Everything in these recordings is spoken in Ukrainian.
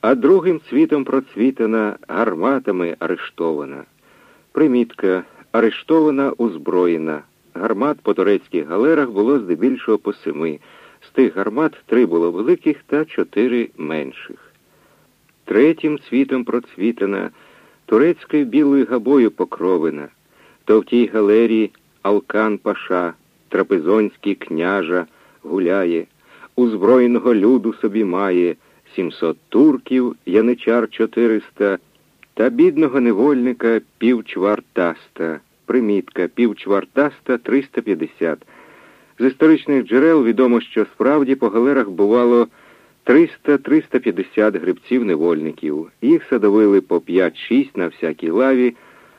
а другим цвітом процвітана, гарматами арештована. Примітка арештована, озброєна. Гармат по турецьких галерах було здебільшого по семи. З тих гармат три було великих та чотири менших. Третім цвітом процвітана, турецькою білою габою покровена, то в тій галері Алкан Паша, трапезонський княжа гуляє, узброєного люду собі має, сімсот турків, яничар чотириста, та бідного невольника півчвартаста, примітка півчвартаста 350. З історичних джерел відомо, що справді по галерах бувало 300-350 грибців-невольників. Їх садовили по 5-6 на всякій лаві,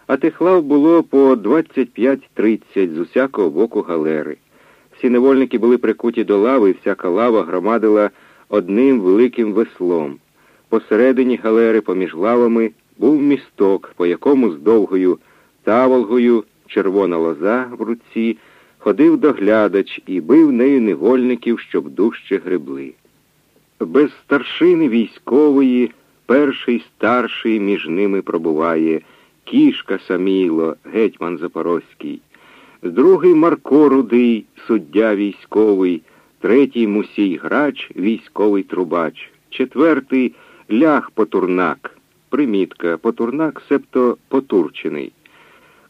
а тих лав було по 25-30 з усякого боку галери. Всі невольники були прикуті до лави, і всяка лава громадила одним великим веслом. Посередині галери, поміж лавами, був місток, по якому з довгою таволгою, червона лоза в руці, ходив доглядач і бив нею невольників, щоб дужче гребли. Без старшини військової перший старший між ними пробуває кішка Саміло, гетьман Запорозький, другий Марко Рудий, суддя військовий, третій Мусій Грач, військовий трубач, четвертий Лях Потурнак, примітка. Потурнак, себто Потурчений,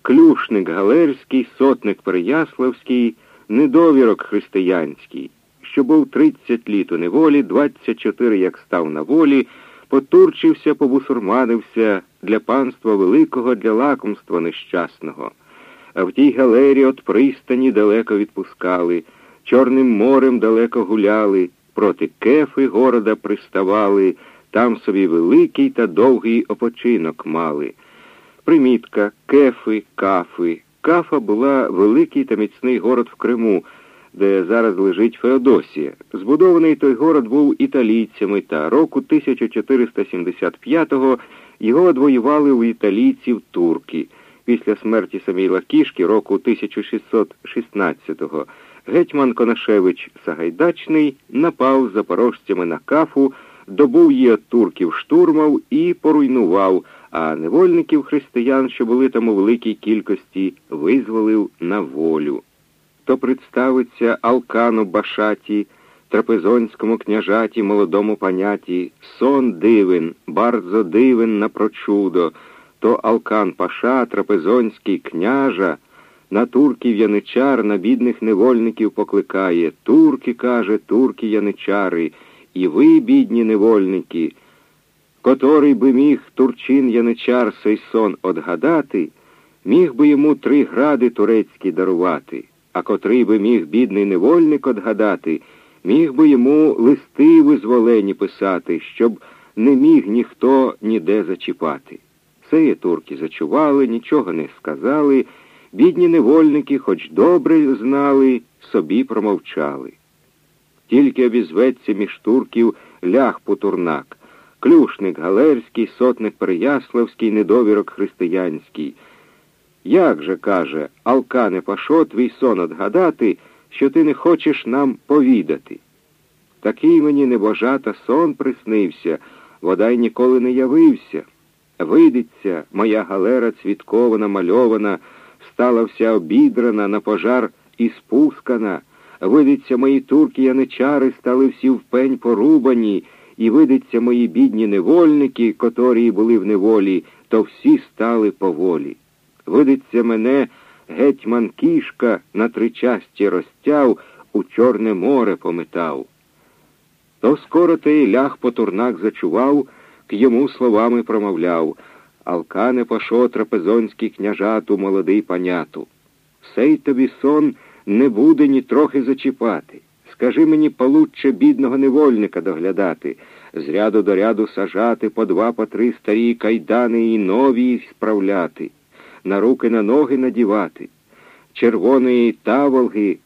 Клюшник Галерський, сотник Переяславський, недовірок християнський, що був 30 літ у неволі, 24, як став на волі, потурчився, побусурманився для панства великого, для лакомства нещасного. А в тій галері от пристані далеко відпускали, Чорним морем далеко гуляли, проти кефи города приставали, там собі великий та довгий опочинок мали. Примітка, кефи, кафи. Кафа була великий та міцний город в Криму, де зараз лежить Феодосія. Збудований той город був італійцями, та року 1475-го його одвоювали у італійців турки. Після смерті Самійла Кішки року 1616-го гетьман Конашевич Сагайдачний напав запорожцями на кафу, добув її турків штурмов і поруйнував, а невольників християн, що були там у великій кількості, визволив на волю. То представиться Алкану Башаті, трапезонському княжаті, молодому паняті, сон дивен, барзо дивен на прочудо, то Алкан Паша, трапезонський княжа, на турків яничар, на бідних невольників покликає. Турки, каже, турки яничари, і ви, бідні невольники, котрий би міг турчин яничар сей сон одгадати, міг би йому три гради турецькі дарувати, а котрий би міг бідний невольник одгадати, міг би йому листи визволені писати, щоб не міг ніхто ніде зачіпати. Це турки зачували, нічого не сказали, бідні невольники, хоч добре знали, собі промовчали. Тільки обізветься між турків лях Путурнак, клюшник Галерський, сотник Переяславський, недовірок християнський. Як же, каже, Алкане Пашо, твій сон отгадати, що ти не хочеш нам повідати? Такий мені небожата сон приснився, водай ніколи не явився. Видиться, моя галера цвіткова намальована, стала вся обідрана, на пожар і спускана. Видиться, мої турки яничари стали всі в пень порубані, і видиться, мої бідні невольники, котрі були в неволі, то всі стали поволі. Видиться, мене гетьман кішка на три часті розтяв, у Чорне море пометав. То скоро той ляг потурнак зачував, к йому словами промовляв Алкане пашо трапезонський княжату, молодий паняту. Сей тобі сон не буде ні трохи зачіпати. Скажи мені получше бідного невольника доглядати, з ряду до ряду сажати по два, по три старі кайдани і нові справляти, на руки на ноги надівати, червоної таволги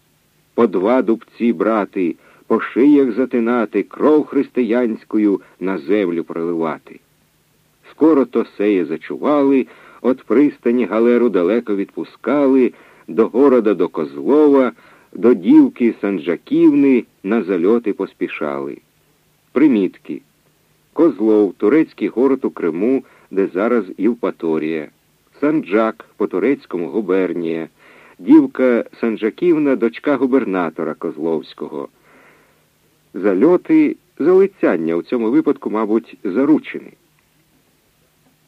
по два дубці брати, по шиях затинати, кров християнською на землю проливати. Скоро то сеє зачували, от пристані галеру далеко відпускали, до города до Козлова, до дівки Санджаківни на зальоти поспішали. Примітки. Козлов, турецький город у Криму, де зараз Євпаторія, Санджак по турецькому губернія, дівка Санджаківна, дочка губернатора Козловського. Зальоти залицяння у цьому випадку, мабуть, заручені.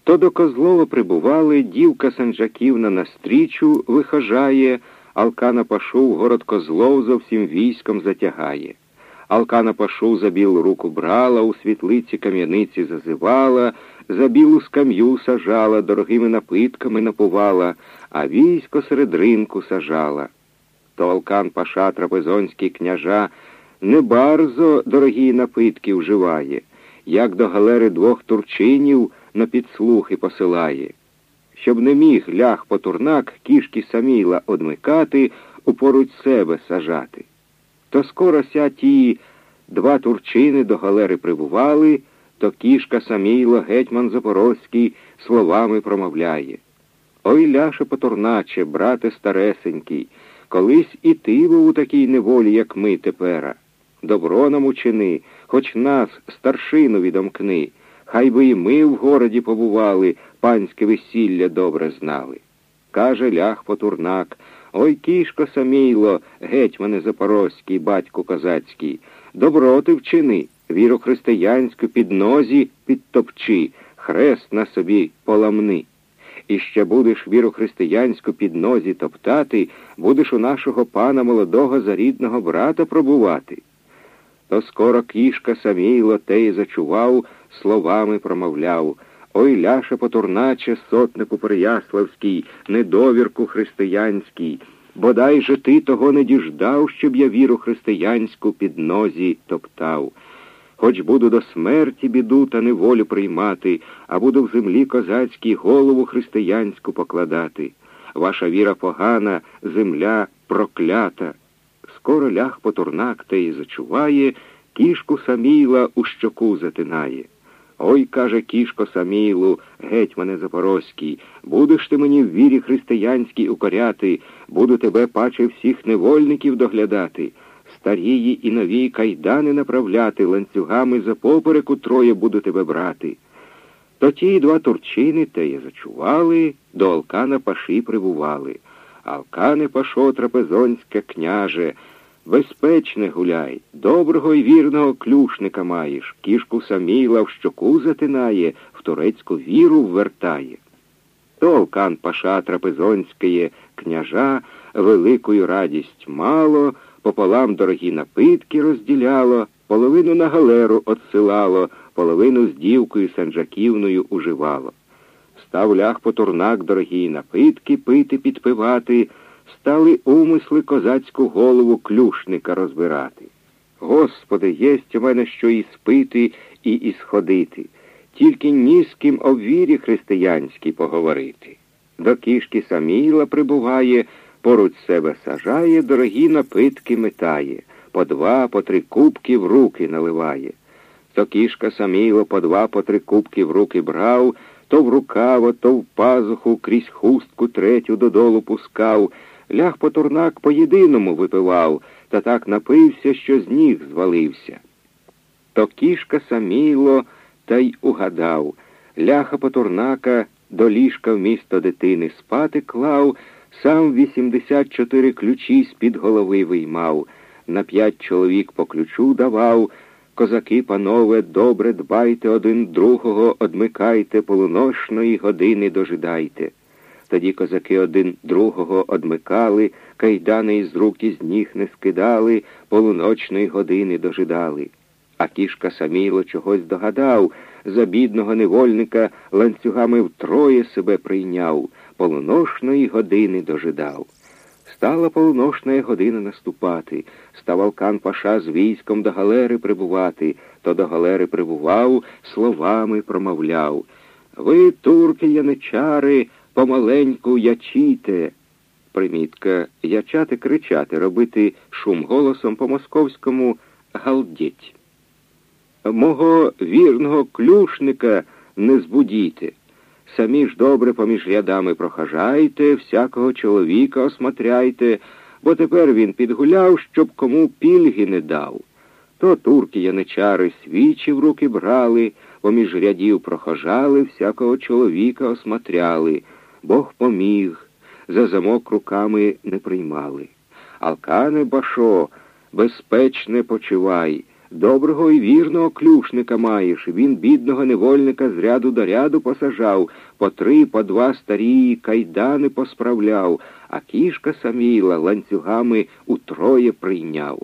То до Козлова прибували, дівка Санджаківна на стрічу вихажає, Алкана Пашу в город Козлов зовсім військом затягає. Алкана Пашу за білу руку брала, у світлиці кам'яниці зазивала, за білу скам'ю сажала, дорогими напитками напувала, а військо серед ринку сажала. То Алкан Паша трапезонський княжа не барзо дорогі напитки вживає, як до галери двох турчинів на підслухи посилає, щоб не міг лях потурнак кішки саміла одмикати, упоруч себе сажати. То скоро ся ті два турчини до галери прибували, то кішка саміло гетьман Запорозький словами промовляє. Ой, ляше потурначе, брате старесенький, колись і ти був у такій неволі, як ми тепера. Добро нам учини, хоч нас, старшину відомкни, хай би і ми в городі побували, панське весілля добре знали. Каже лях потурнак, ой кішко самійло, гетьмане Запорозький, батько козацький, добро ти вчини, віру християнську під нозі підтопчи, хрест на собі поламни. І ще будеш віру християнську під нозі топтати, будеш у нашого пана молодого зарідного брата пробувати то скоро кішка Самійло те й зачував, словами промовляв. Ой, ляше потурначе, сотнику Переяславський, недовірку християнський, бодай же ти того не діждав, щоб я віру християнську під нозі топтав. Хоч буду до смерті біду та неволю приймати, а буду в землі козацькій голову християнську покладати. Ваша віра погана, земля проклята скоро ляг потурнак те й зачуває, кішку саміла у щоку затинає. Ой, каже кішко самілу, гетьмане Запорозький, будеш ти мені в вірі християнській укоряти, буду тебе, паче, всіх невольників доглядати, старії і нові кайдани направляти, ланцюгами за попереку троє буду тебе брати. То ті два турчини теє зачували, до Алкана паші прибували. Алкане пашо трапезонське княже, Безпечне гуляй, доброго і вірного клюшника маєш, кішку саміла в щоку затинає, в турецьку віру ввертає. Толкан паша трапезонське княжа великою радість мало, пополам дорогі напитки розділяло, половину на галеру отсилало, половину з дівкою Санджаківною уживало. Став лях потурнак дорогі напитки пити, підпивати стали умисли козацьку голову клюшника розбирати. Господи, єсть у мене що і спити, і ісходити, тільки ні з ким об вірі християнській поговорити. До кішки саміла прибуває, поруч себе сажає, дорогі напитки метає, по два, по три кубки в руки наливає. То кішка саміло по два, по три кубки в руки брав, то в рукаво, то в пазуху крізь хустку третю додолу пускав. Ляг потурнак по єдиному випивав, та так напився, що з ніг звалився. То кішка саміло та й угадав. Ляха потурнака до ліжка в місто дитини спати клав, сам вісімдесят чотири ключі з-під голови виймав, на п'ять чоловік по ключу давав. Козаки, панове, добре дбайте один другого, одмикайте, полуношної години дожидайте. Тоді козаки один другого одмикали, кайдани із рук із ніг не скидали, полуночної години дожидали. А кішка саміло чогось догадав, за бідного невольника ланцюгами втроє себе прийняв, полуношної години дожидав. Стала полуношна година наступати, став Алкан Паша з військом до галери прибувати, то до галери прибував, словами промовляв. Ви, турки, яничари, помаленьку ячіте. Примітка ячати кричати, робити шум голосом по московському галдіть. Мого вірного клюшника не збудіте. Самі ж добре поміж рядами прохажайте, всякого чоловіка осмотряйте, бо тепер він підгуляв, щоб кому пільги не дав. То турки яничари свічі в руки брали, поміж рядів прохожали, всякого чоловіка осмотряли, Бог поміг, за замок руками не приймали. Алкане башо, безпечне почивай, доброго і вірного клюшника маєш. Він бідного невольника з ряду до ряду посажав, по три, по два старі кайдани посправляв, а кішка саміла ланцюгами утроє прийняв.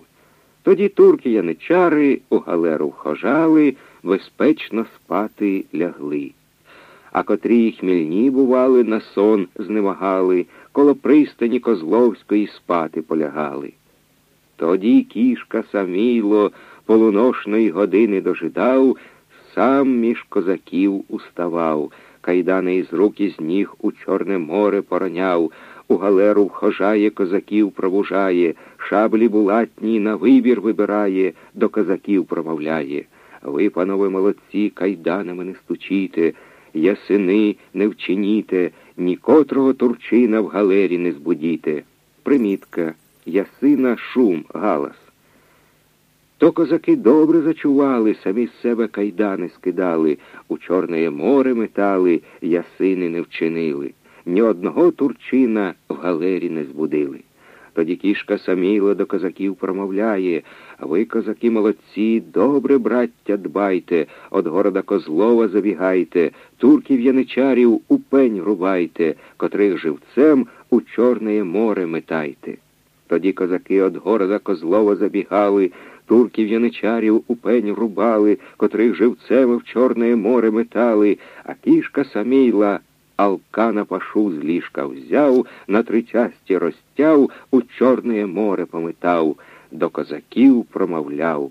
Тоді турки яничари у галеру вхожали, безпечно спати лягли. А котрі хмільні, бували, на сон зневагали, коло пристані Козловської спати полягали. Тоді кішка саміло полуношної години дожидав, сам між козаків уставав, кайдани із рук із ніг у Чорне море пороняв, у галеру вхожає, козаків пробужає, шаблі булатні на вибір вибирає, до козаків промовляє. Ви, панове молодці, кайданами не стучіте, ясини не вчиніте, нікотрого турчина в галері не збудіте. Примітка, ясина, шум, галас. То козаки добре зачували, самі з себе кайдани скидали, у Чорне море метали, ясини не вчинили. Ні одного турчина в галері не збудили. Тоді кішка саміло до козаків промовляє, а ви, козаки молодці, добре, браття, дбайте, от города Козлова забігайте, турків яничарів у пень рубайте, котрих живцем у Чорне море метайте. Тоді козаки от города Козлова забігали, турків яничарів у пень рубали, котрих живцем в Чорне море метали, а кішка самійла Алкана пашу з ліжка взяв, на три часті розтяв, у Чорне море пометав, до козаків промовляв.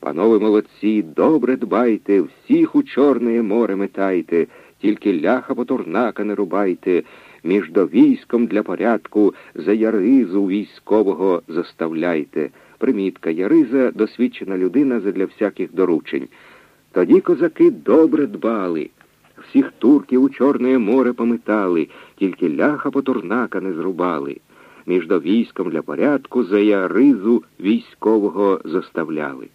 Панове молодці, добре дбайте, всіх у Чорне море метайте, тільки ляха потурнака не рубайте, між до військом для порядку за яризу військового заставляйте. Примітка Яриза досвідчена людина задля всяких доручень. Тоді козаки добре дбали. Всіх турків у Чорне море пометали, тільки ляха потурнака не зрубали. Між до військом для порядку за яризу військового заставляли.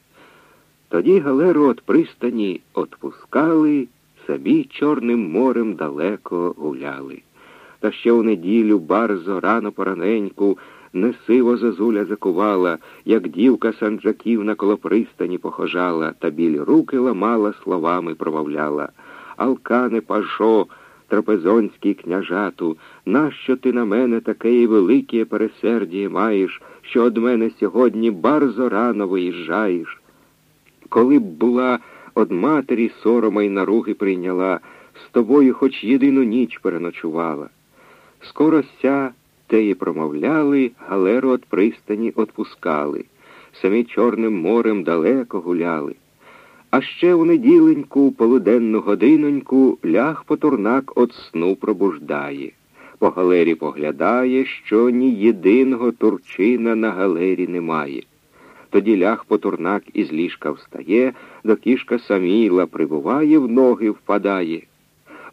Тоді галеру от пристані отпускали, собі Чорним морем далеко гуляли. Та ще у неділю барзо рано пораненьку несиво зазуля закувала, як дівка Санджаківна коло пристані похожала, та білі руки ламала, словами промовляла. Алкане пашо, трапезонський княжату, нащо ти на мене таке велике пересердіє маєш, що од мене сьогодні барзо рано виїжджаєш? Коли б була од матері сорома й наруги прийняла, з тобою хоч єдину ніч переночувала. Скоро ся теї промовляли, галеру от пристані отпускали, самі Чорним морем далеко гуляли. А ще у неділеньку, полуденну годиноньку, ляг потурнак от сну пробуждає. По галері поглядає, що ні єдиного турчина на галері немає. Тоді ляг потурнак із ліжка встає, до кішка самійла прибуває, в ноги впадає.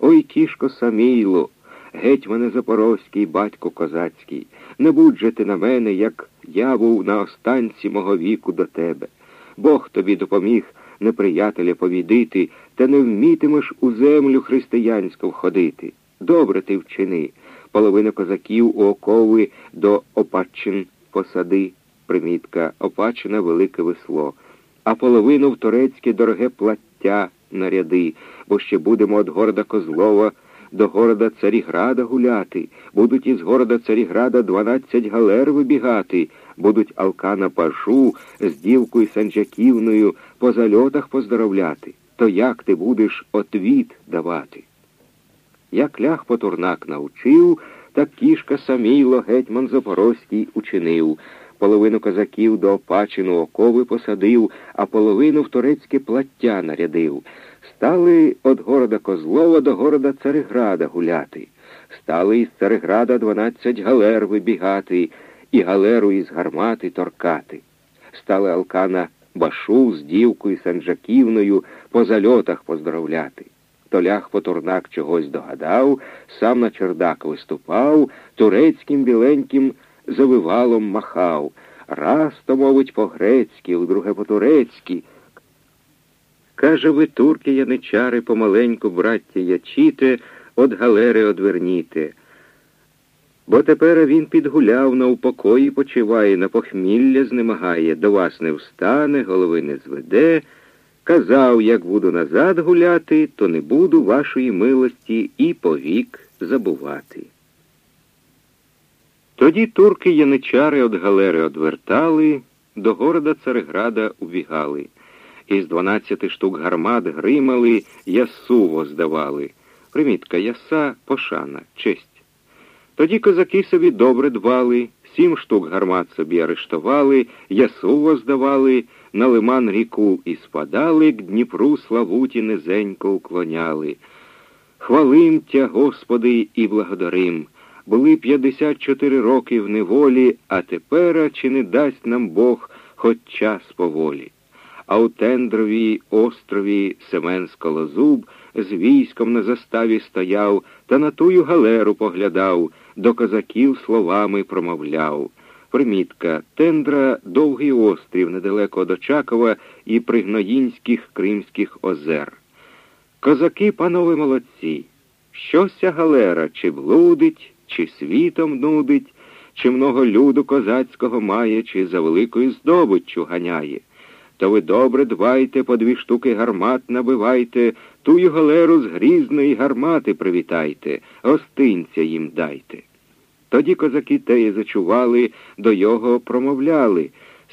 Ой, кішко самійло, геть мене запорозький, батько козацький, не будь же ти на мене, як я був на останці мого віку до тебе. Бог тобі допоміг неприятеля повідити, та не вмітимеш у землю християнську входити. Добре ти вчини. Половина козаків у окови до Опачин посади, примітка, Опачина велике весло, а половину в турецьке дороге плаття наряди, бо ще будемо від города Козлова до города Царіграда гуляти, будуть із города Царіграда дванадцять галер вибігати, будуть Алкана Пашу з дівкою Санджаківною по зальотах поздоровляти. То як ти будеш отвіт давати? Як ляг потурнак навчив, так кішка саміло гетьман Запорозький учинив. Половину козаків до Опачину окови посадив, а половину в турецьке плаття нарядив. Стали від города Козлова до города Цареграда гуляти. Стали із Цареграда дванадцять галер вибігати, і галеру із гармати торкати. Стали Алкана Башу з дівкою Санджаківною по зальотах поздоровляти. Толях потурнак чогось догадав, сам на чердак виступав, турецьким біленьким завивалом махав. Раз то, мовить, по-грецьки, вдруге по-турецьки. Каже, ви, турки, яничари, помаленьку, браття, ячіте, от галери одверніте. Бо тепер він підгуляв, на упокої почиває, на похмілля знемагає, до вас не встане, голови не зведе. Казав, як буду назад гуляти, то не буду вашої милості і повік забувати. Тоді турки яничари од галери одвертали, до города Цареграда убігали. Із дванадцяти штук гармат гримали, ясу воздавали. Примітка яса пошана, честь. Тоді козаки собі добре дбали, сім штук гармат собі арештували, ясу воздавали, на лиман ріку і спадали, к Дніпру славуті низенько уклоняли. Хвалим тя, Господи, і благодарим. Були п'ятдесят чотири роки в неволі, а тепер чи не дасть нам Бог хоч час поволі. А у тендровій острові Семен Скалозуб з військом на заставі стояв та на тую галеру поглядав, до козаків словами промовляв. Примітка Тендра довгий острів недалеко до Чакова і пригноїнських Кримських озер. Козаки, панове молодці, що ся галера, чи блудить, чи світом нудить, чи много люду козацького має, чи за великою здобиччю ганяє. То ви добре дбайте, по дві штуки гармат набивайте, тую галеру з грізної гармати привітайте, гостинця їм дайте. Тоді козаки теє зачували, до його промовляли.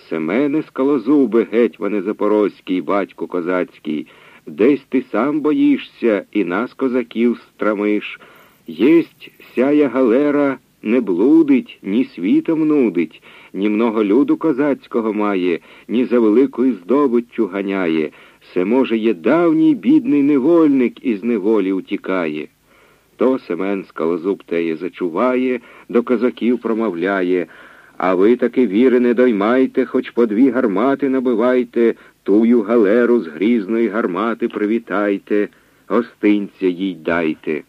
Семене скалозуби, гетьмане Запорозький, батько козацький, десь ти сам боїшся і нас, козаків, страмиш. Єсть сяя галера не блудить, ні світом нудить, ні много люду козацького має, ні за великою здобиччю ганяє. Се, може, є давній бідний невольник із неволі утікає. То Семен скалозуб теє зачуває, до козаків промовляє. А ви таки віри не доймайте, хоч по дві гармати набивайте, тую галеру з грізної гармати привітайте, гостинця їй дайте.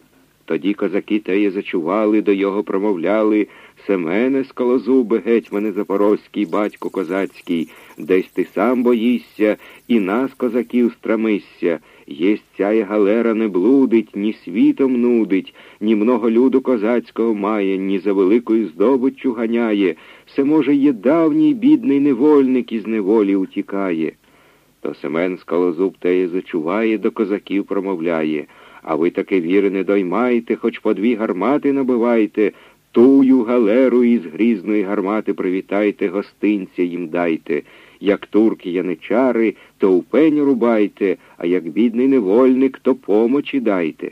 Тоді козаки теє зачували, до його промовляли Семене скалозуби, гетьмане Запорозький, батько козацький, десь ти сам боїшся, і нас, козаків, страмися. Єсть ця галера не блудить, ні світом нудить, ні много люду козацького має, ні за великою здобиччю ганяє. Все, може, є давній бідний невольник із неволі утікає. То Семен скалозуб теє зачуває, до козаків промовляє. А ви таки віри не доймайте, хоч по дві гармати набивайте, тую галеру із грізної гармати привітайте, гостинця їм дайте. Як турки яничари, то у пень рубайте, а як бідний невольник, то помочі дайте.